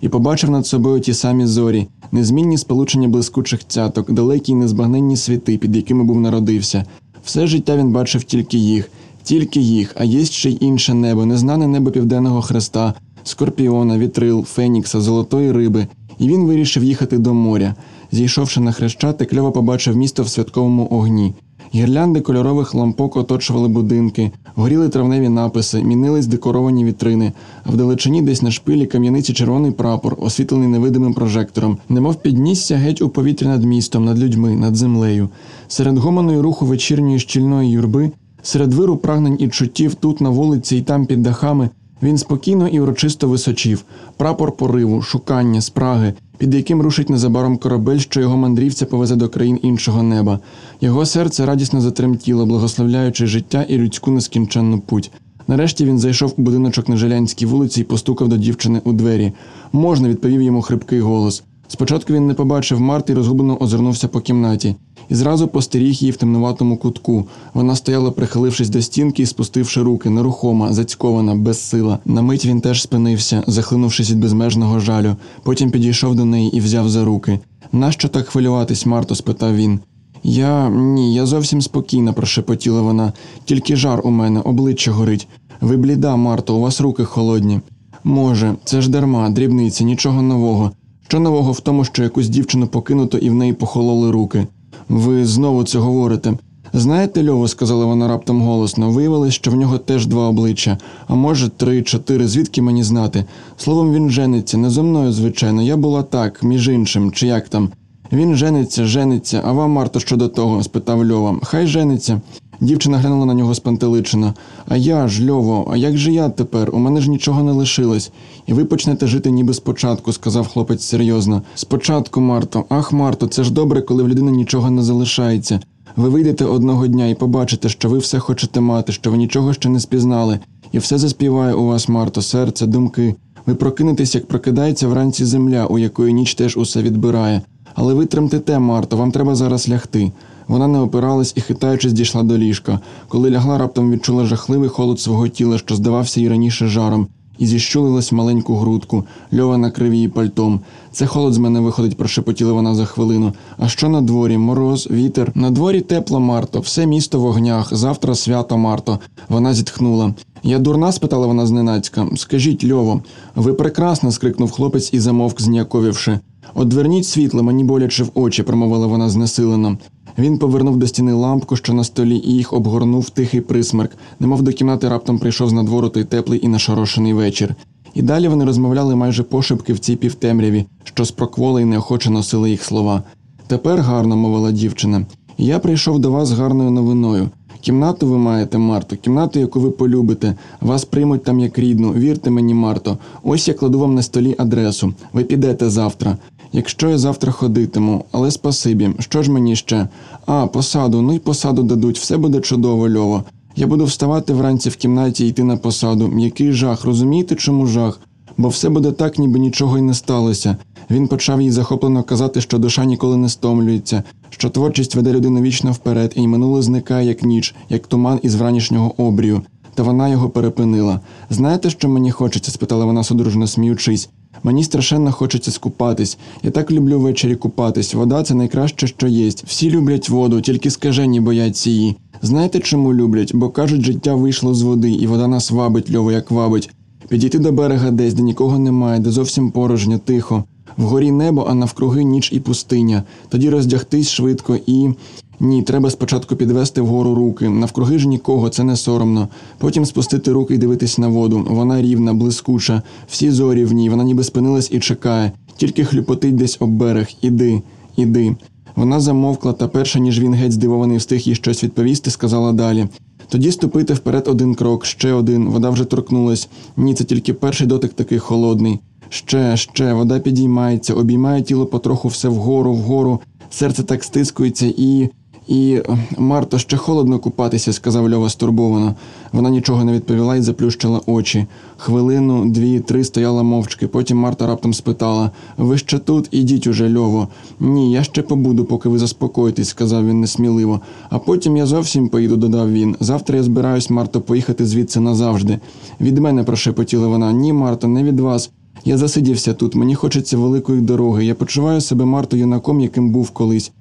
і побачив над собою ті самі зорі, незмінні сполучення блискучих цяток, далекі й незбагненні світи, під якими був народився. Все життя він бачив тільки їх, тільки їх, а є ще й інше небо, незнане небо південного хреста, скорпіона, вітрил, фенікса, золотої риби, і він вирішив їхати до моря. Зійшовши на хрещатик, Льова побачив місто в святковому огні. Гірлянди кольорових лампок оточували будинки, горіли травневі написи, мінились декоровані вітрини, а вдалечині десь на шпилі кам'яниці червоний прапор, освітлений невидимим прожектором, немов піднісся геть у повітря над містом, над людьми, над землею. Серед гомоної руху вечірньої щільної юрби, серед виру прагнень і чуттів тут на вулиці і там під дахами, він спокійно і урочисто височив прапор пориву, шукання, спраги, під яким рушить незабаром корабель, що його мандрівця повезе до країн іншого неба. Його серце радісно затремтіло, благословляючи життя і людську нескінченну путь. Нарешті він зайшов у будиночок на Желянській вулиці і постукав до дівчини у двері. Можна, відповів йому хрипкий голос. Спочатку він не побачив Марти і розгублено озирнувся по кімнаті. І зразу постеріг її в темнуватому кутку. Вона стояла, прихилившись до стінки і спустивши руки, нерухома, зацькована, безсила. На мить він теж спинився, захлинувшись від безмежного жалю. Потім підійшов до неї і взяв за руки. Нащо так хвилюватись, Марто? спитав він. Я ні, я зовсім спокійна, прошепотіла вона. Тільки жар у мене, обличчя горить. Ви бліда, Марто, у вас руки холодні. Може, це ж дарма, дрібниці, нічого нового. Що нового в тому, що якусь дівчину покинуто і в неї похололи руки? Ви знову це говорите. Знаєте, Льово, сказала вона раптом голосно, виявилось, що в нього теж два обличчя, а може, три, чотири, звідки мені знати. Словом, він жениться, не зо мною, звичайно. Я була так, між іншим, чи як там. Він жениться, жениться, а вам, Марто, що до того? спитав Льова. Хай жениться. Дівчина глянула на нього спантеличено. А я ж, Льово, а як же я тепер? У мене ж нічого не лишилось. І ви почнете жити ніби спочатку, сказав хлопець серйозно. Спочатку, Марто, ах, Марто, це ж добре, коли в людини нічого не залишається. Ви вийдете одного дня і побачите, що ви все хочете мати, що ви нічого ще не спізнали, і все заспіває у вас, Марто, серце, думки. Ви прокинетесь, як прокидається вранці земля, у якої ніч теж усе відбирає. Але ви тремтите, Марто, вам треба зараз лягти. Вона не опиралась і, хитаючись, дійшла до ліжка. Коли лягла, раптом відчула жахливий холод свого тіла, що здавався їй раніше жаром, і зіщулилась маленьку грудку. Льова накрив її пальтом. Це холод з мене виходить, прошепотіла вона за хвилину. А що на дворі? Мороз, вітер. На дворі тепло, Марто, все місто в огнях. Завтра свято, Марто. Вона зітхнула. Я дурна? спитала вона зненацька. Скажіть, Льово, ви прекрасна. скрикнув хлопець і замовк, зніяковівши. Одверніть світло, мені боляче в очі, промовила вона знесилено. Він повернув до стіни лампку, що на столі, і їх обгорнув тихий присмерк, немов до кімнати раптом прийшов з надвору той теплий і нашорошений вечір. І далі вони розмовляли майже пошепки в цій півтемряві, що спрокволи й неохоче носили їх слова. Тепер гарно, мовила дівчина. Я прийшов до вас з гарною новиною. Кімнату ви маєте, Марто, кімнату, яку ви полюбите. Вас приймуть там як рідну. Вірте мені, Марто. Ось я кладу вам на столі адресу. Ви підете завтра. Якщо я завтра ходитиму, але спасибі, що ж мені ще? А, посаду, ну й посаду дадуть, все буде чудово, Льово. Я буду вставати вранці в кімнаті і йти на посаду. Який жах, розумієте, чому жах? Бо все буде так, ніби нічого й не сталося. Він почав їй захоплено казати, що душа ніколи не стомлюється, що творчість веде людину вічно вперед, і минуле зникає, як ніч, як туман із вранішнього обрію. Та вона його перепинила. Знаєте, що мені хочеться? спитала вона судружно сміючись. Мені страшенно хочеться скупатись. Я так люблю ввечері купатись. Вода це найкраще, що єсть. Всі люблять воду, тільки скажені бояться її. Знаєте, чому люблять? Бо кажуть, життя вийшло з води, і вода нас вабить, льово, як вабить. Підійти до берега десь, де нікого немає, де зовсім порожньо, тихо. Вгорі небо, а навкруги ніч і пустиня. Тоді роздягтись швидко і. Ні, треба спочатку підвести вгору руки. Навкруги ж нікого, це не соромно. Потім спустити руки і дивитись на воду. Вона рівна, блискуча, всі зорі в ній, вона ніби спинилась і чекає, тільки хлюпотить десь об берег. Іди, іди. Вона замовкла, та перша, ніж він геть здивований встиг їй щось відповісти, сказала далі. Тоді ступити вперед один крок, ще один, вода вже торкнулась. Ні, це тільки перший дотик такий холодний. Ще, ще, вода підіймається, обіймає тіло потроху все вгору, вгору, серце так стискується і. І Марто, ще холодно купатися, сказав Льова стурбовано. Вона нічого не відповіла і заплющила очі. Хвилину, дві, три стояла мовчки. Потім Марта раптом спитала Ви ще тут? Ідіть уже, Льово. Ні, я ще побуду, поки ви заспокоїтесь, сказав він несміливо. А потім я зовсім поїду, додав він. Завтра я збираюсь, Марто, поїхати звідси назавжди. Від мене прошепотіла вона. Ні, Марто, не від вас. Я засидівся тут, мені хочеться великої дороги. Я почуваю себе Марто юнаком, яким був колись.